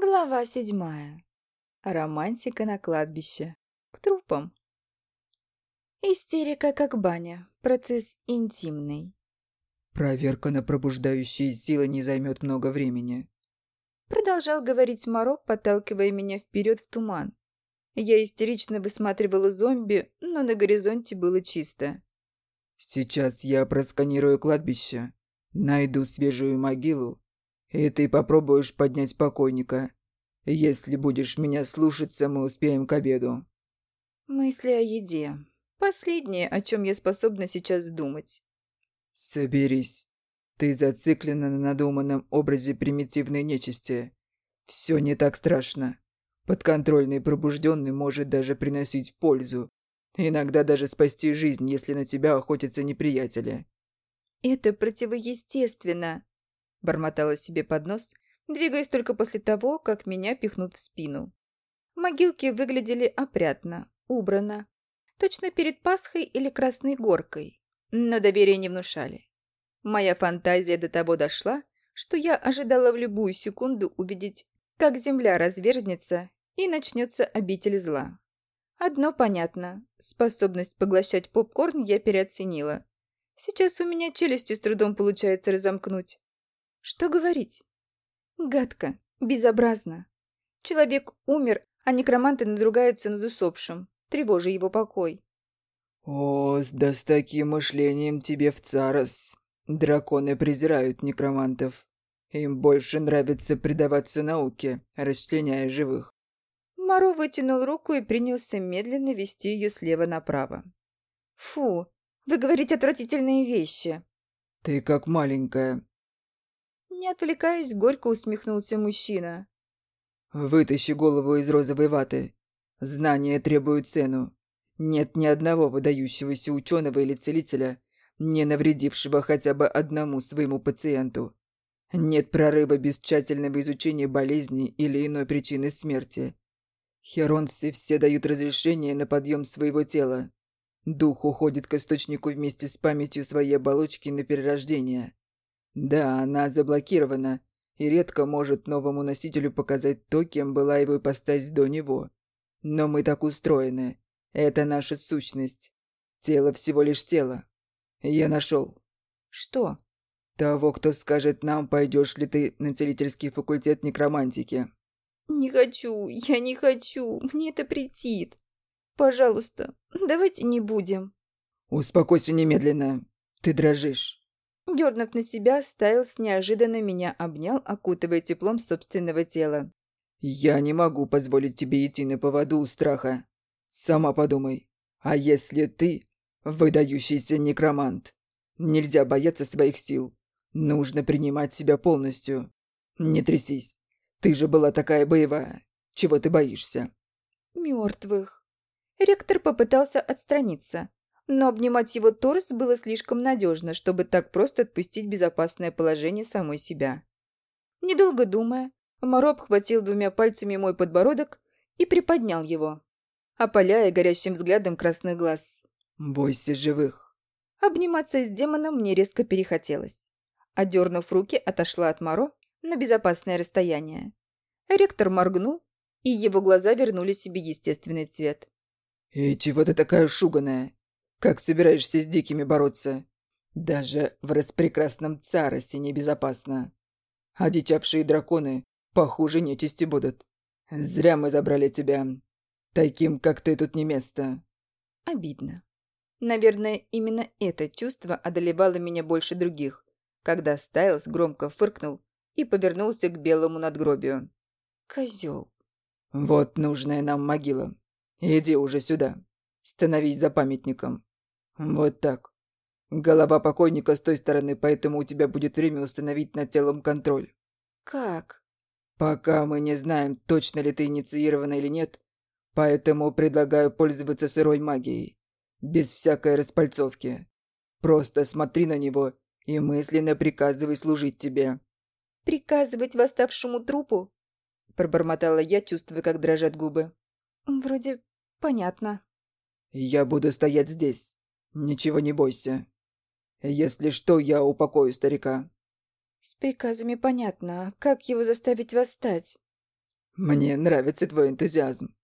Глава седьмая. Романтика на кладбище. К трупам. Истерика как баня. Процесс интимный. Проверка на пробуждающие силы не займет много времени. Продолжал говорить Моро, подталкивая меня вперед в туман. Я истерично высматривала зомби, но на горизонте было чисто. Сейчас я просканирую кладбище, найду свежую могилу, и ты попробуешь поднять покойника. Если будешь меня слушаться, мы успеем к обеду. Мысли о еде. Последнее, о чем я способна сейчас думать. Соберись. Ты зациклена на надуманном образе примитивной нечисти. Все не так страшно. Подконтрольный пробужденный может даже приносить пользу. Иногда даже спасти жизнь, если на тебя охотятся неприятели. Это противоестественно, бормотала себе под нос, двигаясь только после того, как меня пихнут в спину. Могилки выглядели опрятно, убрано. Точно перед Пасхой или Красной Горкой. Но доверия не внушали. Моя фантазия до того дошла, что я ожидала в любую секунду увидеть, как земля разверзнется и начнется обитель зла. Одно понятно. Способность поглощать попкорн я переоценила. Сейчас у меня челюсти с трудом получается разомкнуть. Что говорить? Гадко, безобразно. Человек умер, а некроманты надругаются над усопшим, тревожа его покой. О, да с таким мышлением тебе в царос. Драконы презирают некромантов. Им больше нравится предаваться науке, расчленяя живых. Маро вытянул руку и принялся медленно вести ее слева направо. «Фу, вы говорите отвратительные вещи». «Ты как маленькая. Не отвлекаясь, горько усмехнулся мужчина. «Вытащи голову из розовой ваты. Знания требуют цену. Нет ни одного выдающегося ученого или целителя, не навредившего хотя бы одному своему пациенту. Нет прорыва без тщательного изучения болезни или иной причины смерти. Херонцы все дают разрешение на подъем своего тела. Дух уходит к источнику вместе с памятью своей оболочки на перерождение. Да, она заблокирована и редко может новому носителю показать то, кем была его ипостась до него. Но мы так устроены. Это наша сущность. Тело всего лишь тело. Я нашел. Что? Того, кто скажет нам, пойдешь ли ты на целительский факультет некромантики. Не хочу, я не хочу, мне это претит. Пожалуйста, давайте не будем. Успокойся немедленно. Ты дрожишь. Дернув на себя, Стайлс неожиданно меня обнял, окутывая теплом собственного тела. «Я не могу позволить тебе идти на поводу у страха. Сама подумай. А если ты выдающийся некромант? Нельзя бояться своих сил. Нужно принимать себя полностью. Не трясись. Ты же была такая боевая. Чего ты боишься?» «Мертвых». Ректор попытался отстраниться, но обнимать его торс было слишком надежно, чтобы так просто отпустить безопасное положение самой себя. Недолго думая, Моро обхватил двумя пальцами мой подбородок и приподнял его, опаляя горящим взглядом красных глаз. «Бойся живых». Обниматься с демоном мне резко перехотелось. Одернув руки, отошла от Моро на безопасное расстояние. Ректор моргнул, и его глаза вернули себе естественный цвет. «И чего ты такая шуганая? Как собираешься с дикими бороться? Даже в распрекрасном царосе небезопасно. Одичавшие драконы похуже нечисти будут. Зря мы забрали тебя. Таким, как ты, тут не место. Обидно. Наверное, именно это чувство одолевало меня больше других, когда Стайлс громко фыркнул и повернулся к белому надгробию. Козел. Вот нужная нам могила. Иди уже сюда. Становись за памятником. «Вот так. Голова покойника с той стороны, поэтому у тебя будет время установить над телом контроль». «Как?» «Пока мы не знаем, точно ли ты инициирована или нет, поэтому предлагаю пользоваться сырой магией, без всякой распальцовки. Просто смотри на него и мысленно приказывай служить тебе». «Приказывать восставшему трупу?» Пробормотала я, чувствуя, как дрожат губы. «Вроде понятно». «Я буду стоять здесь. «Ничего не бойся. Если что, я упокою старика». «С приказами понятно. А как его заставить восстать?» Мне нравится твой энтузиазм.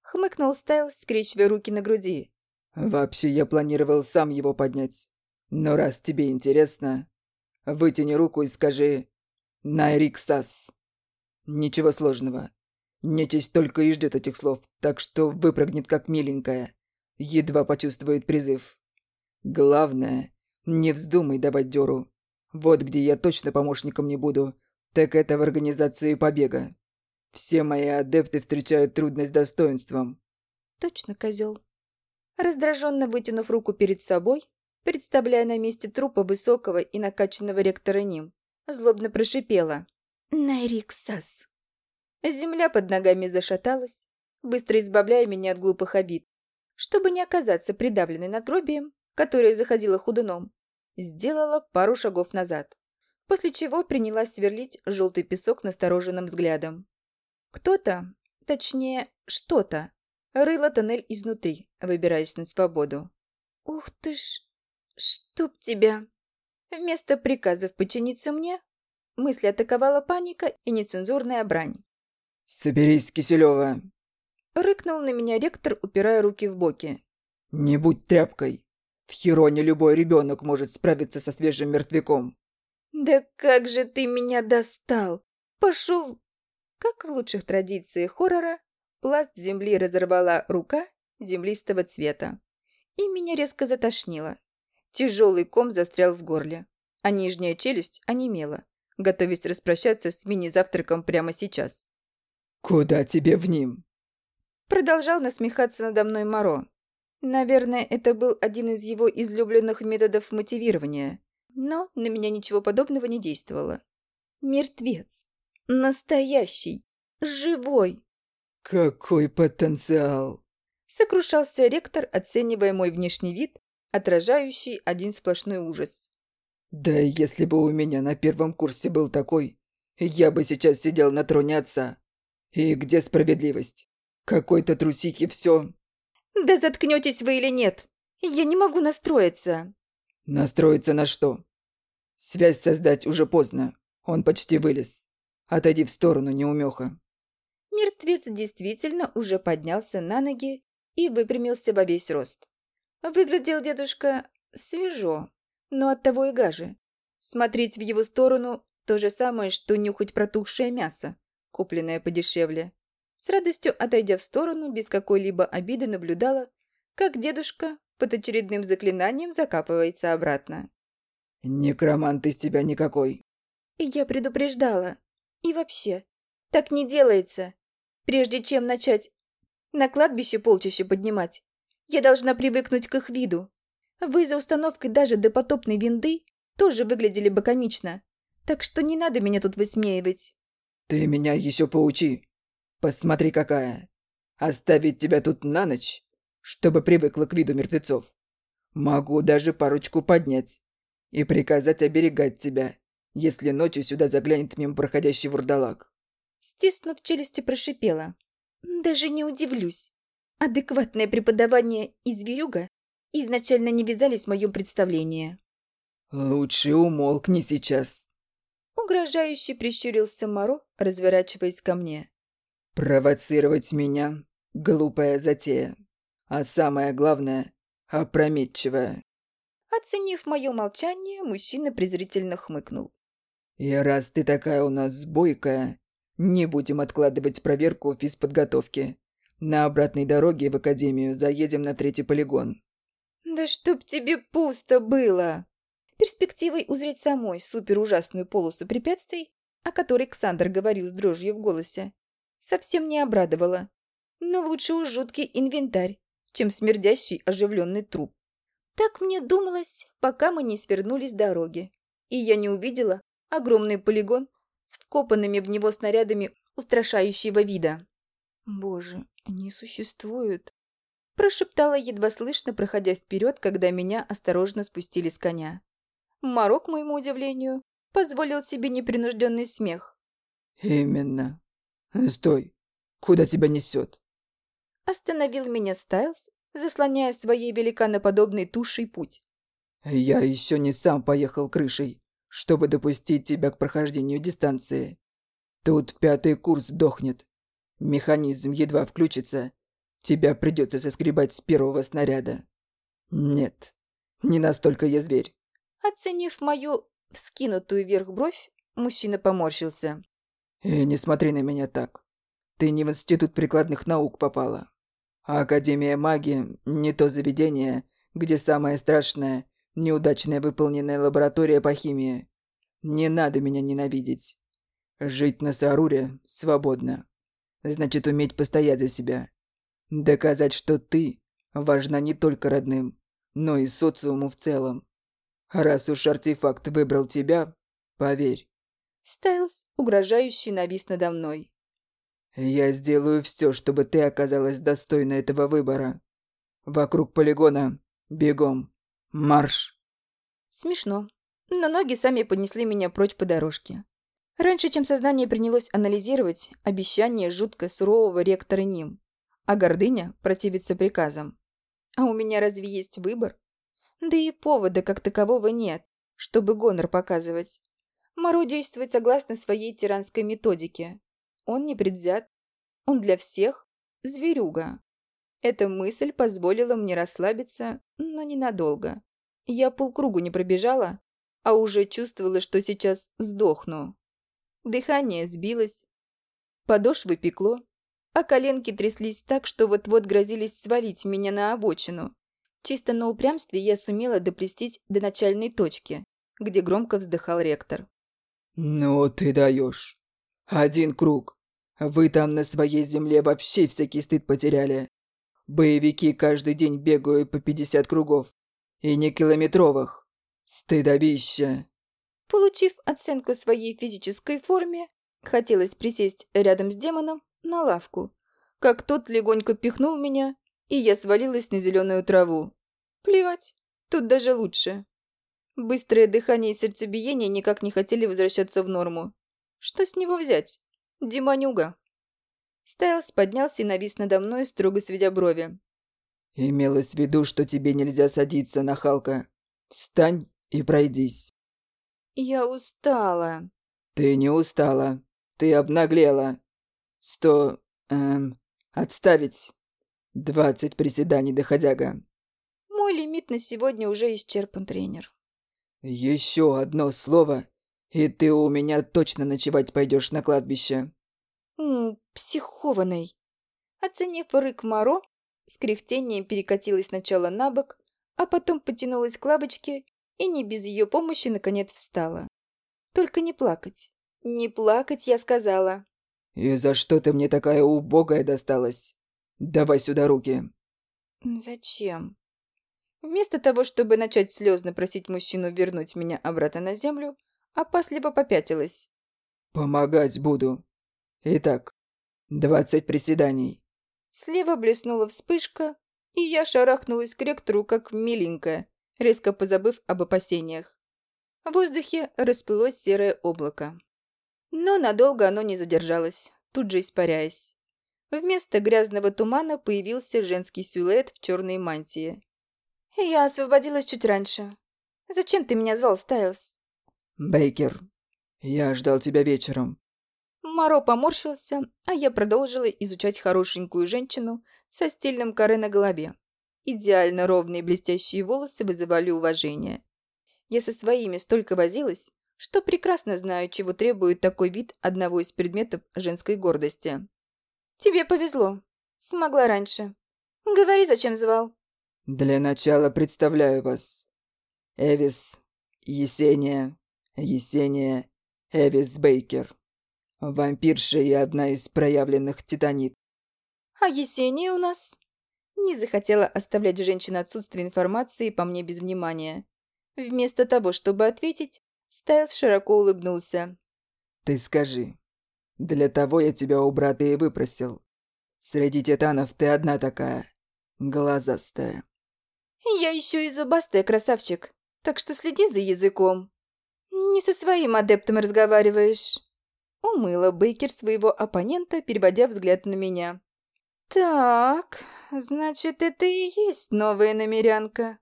Хмыкнул Стайл, скрещивая руки на груди. Вообще, я планировал сам его поднять. Но раз тебе интересно, вытяни руку и скажи «Найриксас». Ничего сложного. Нечисть только и ждет этих слов, так что выпрыгнет как миленькая. Едва почувствует призыв. Главное, не вздумай давать дёру. Вот где я точно помощником не буду, так это в организации побега. Все мои адепты встречают трудность достоинством. Точно, козел. Раздраженно вытянув руку перед собой, представляя на месте трупа высокого и накачанного ректора Ним, злобно прошипела. «Найриксас!» Земля под ногами зашаталась, быстро избавляя меня от глупых обид. Чтобы не оказаться придавленной надгробием, которое заходило худуном, сделала пару шагов назад, после чего принялась сверлить желтый песок настороженным взглядом. Кто-то, точнее, что-то, рыло тоннель изнутри, выбираясь на свободу. «Ух ты ж, чтоб тебя!» Вместо приказов подчиниться мне, мысли атаковала паника и нецензурная брань. «Соберись, Киселева!» Рыкнул на меня ректор, упирая руки в боки. «Не будь тряпкой. В Хероне любой ребенок может справиться со свежим мертвяком». «Да как же ты меня достал! Пошел...» Как в лучших традициях хоррора, пласт земли разорвала рука землистого цвета. И меня резко затошнило. Тяжелый ком застрял в горле, а нижняя челюсть онемела, готовясь распрощаться с мини-завтраком прямо сейчас. «Куда тебе в ним?» Продолжал насмехаться надо мной Моро. Наверное, это был один из его излюбленных методов мотивирования, но на меня ничего подобного не действовало. Мертвец. Настоящий. Живой. «Какой потенциал!» Сокрушался ректор, оценивая мой внешний вид, отражающий один сплошной ужас. «Да если бы у меня на первом курсе был такой, я бы сейчас сидел на троне отца. И где справедливость? Какой-то трусихи все. Да заткнетесь вы или нет? Я не могу настроиться. Настроиться на что? Связь создать уже поздно. Он почти вылез. Отойди в сторону, неумеха. Мертвец действительно уже поднялся на ноги и выпрямился во весь рост. Выглядел дедушка свежо, но оттого и гаже. Смотреть в его сторону – то же самое, что нюхать протухшее мясо купленное подешевле. С радостью отойдя в сторону, без какой-либо обиды наблюдала, как дедушка под очередным заклинанием закапывается обратно. «Некромант из тебя никакой». И я предупреждала. И вообще, так не делается. Прежде чем начать на кладбище полчища поднимать, я должна привыкнуть к их виду. Вы за установкой даже допотопной винды тоже выглядели бы комично, так что не надо меня тут высмеивать. «Ты меня еще поучи. Посмотри, какая. Оставить тебя тут на ночь, чтобы привыкла к виду мертвецов. Могу даже парочку поднять и приказать оберегать тебя, если ночью сюда заглянет мимо проходящий вурдалак». Стиснув челюсти, прошипела. «Даже не удивлюсь. Адекватное преподавание и зверюга изначально не вязались в моем представлении». «Лучше умолкни сейчас», Угрожающе прищурился Моро, разворачиваясь ко мне. «Провоцировать меня — глупая затея. А самое главное — опрометчивая». Оценив мое молчание, мужчина презрительно хмыкнул. «И раз ты такая у нас бойкая, не будем откладывать проверку физподготовки. На обратной дороге в академию заедем на третий полигон». «Да чтоб тебе пусто было!» Перспективой узреть самой суперужасную полосу препятствий, о которой Ксандр говорил с дрожью в голосе, совсем не обрадовала. Но лучше уж жуткий инвентарь, чем смердящий оживленный труп. Так мне думалось, пока мы не свернули с дороги, и я не увидела огромный полигон с вкопанными в него снарядами устрашающего вида. «Боже, они существуют!» Прошептала едва слышно, проходя вперед, когда меня осторожно спустили с коня. Марок, к моему удивлению, позволил себе непринужденный смех. «Именно. Стой. Куда тебя несет?» Остановил меня Стайлз, заслоняя своей великаноподобной тушей путь. «Я еще не сам поехал крышей, чтобы допустить тебя к прохождению дистанции. Тут пятый курс дохнет, Механизм едва включится. Тебя придется соскребать с первого снаряда. Нет, не настолько я зверь. Оценив мою вскинутую вверх бровь, мужчина поморщился. И не смотри на меня так. Ты не в институт прикладных наук попала. А Академия магии – не то заведение, где самое страшное – неудачная выполненная лаборатория по химии. Не надо меня ненавидеть. Жить на Саруре свободно. Значит, уметь постоять за себя. Доказать, что ты важна не только родным, но и социуму в целом. Раз уж артефакт выбрал тебя, поверь. Стайлз, угрожающий, навис надо мной. Я сделаю все, чтобы ты оказалась достойна этого выбора. Вокруг полигона. Бегом. Марш. Смешно. Но ноги сами поднесли меня прочь по дорожке. Раньше, чем сознание принялось анализировать обещание жутко сурового ректора Ним, а гордыня противится приказам. А у меня разве есть выбор? Да и повода как такового нет, чтобы гонор показывать. Моро действует согласно своей тиранской методике. Он не предвзят, он для всех зверюга. Эта мысль позволила мне расслабиться, но ненадолго. Я полкругу не пробежала, а уже чувствовала, что сейчас сдохну. Дыхание сбилось, подошвы пекло, а коленки тряслись так, что вот-вот грозились свалить меня на обочину. Чисто на упрямстве я сумела доплестись до начальной точки, где громко вздыхал ректор. «Ну ты даешь. Один круг. Вы там на своей земле вообще всякий стыд потеряли. Боевики каждый день бегают по 50 кругов. И не километровых. Стыдобище. Получив оценку своей физической форме, хотелось присесть рядом с демоном на лавку, как тот легонько пихнул меня, и я свалилась на зеленую траву. Плевать, тут даже лучше. Быстрое дыхание и сердцебиение никак не хотели возвращаться в норму. Что с него взять? Демонюга. Стайлс поднялся и навис надо мной, строго сведя брови. «Имелось в виду, что тебе нельзя садиться, нахалка. Встань и пройдись». «Я устала». «Ты не устала. Ты обнаглела. Сто... эм... отставить. Двадцать приседаний, доходяга». Мой лимит на сегодня уже исчерпан, тренер. «Еще одно слово, и ты у меня точно ночевать пойдешь на кладбище». «Ммм, психованный». Оценив рык Моро, с кряхтением перекатилась сначала на бок, а потом потянулась к лавочке и не без ее помощи наконец встала. Только не плакать. Не плакать, я сказала. «И за что ты мне такая убогая досталась? Давай сюда руки». «Зачем?» Вместо того, чтобы начать слезно просить мужчину вернуть меня обратно на землю, опасливо попятилась. «Помогать буду. Итак, двадцать приседаний». Слева блеснула вспышка, и я шарахнулась к ректору, как миленькая, резко позабыв об опасениях. В воздухе расплылось серое облако. Но надолго оно не задержалось, тут же испаряясь. Вместо грязного тумана появился женский силуэт в черной мантии. «Я освободилась чуть раньше. Зачем ты меня звал, Стайлз?» «Бейкер, я ждал тебя вечером». Моро поморщился, а я продолжила изучать хорошенькую женщину со стильным каре на голове. Идеально ровные блестящие волосы вызывали уважение. Я со своими столько возилась, что прекрасно знаю, чего требует такой вид одного из предметов женской гордости. «Тебе повезло. Смогла раньше. Говори, зачем звал». «Для начала представляю вас. Эвис, Есения, Есения, Эвис Бейкер. Вампирша и одна из проявленных титанит. «А Есения у нас?» Не захотела оставлять женщину отсутствие информации по мне без внимания. Вместо того, чтобы ответить, Стайлс широко улыбнулся. «Ты скажи, для того я тебя у брата и выпросил. Среди титанов ты одна такая, глазастая». «Я еще и зубастая, красавчик, так что следи за языком. Не со своим адептом разговариваешь». Умыла Бейкер своего оппонента, переводя взгляд на меня. «Так, значит, это и есть новая намерянка.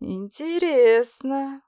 Интересно».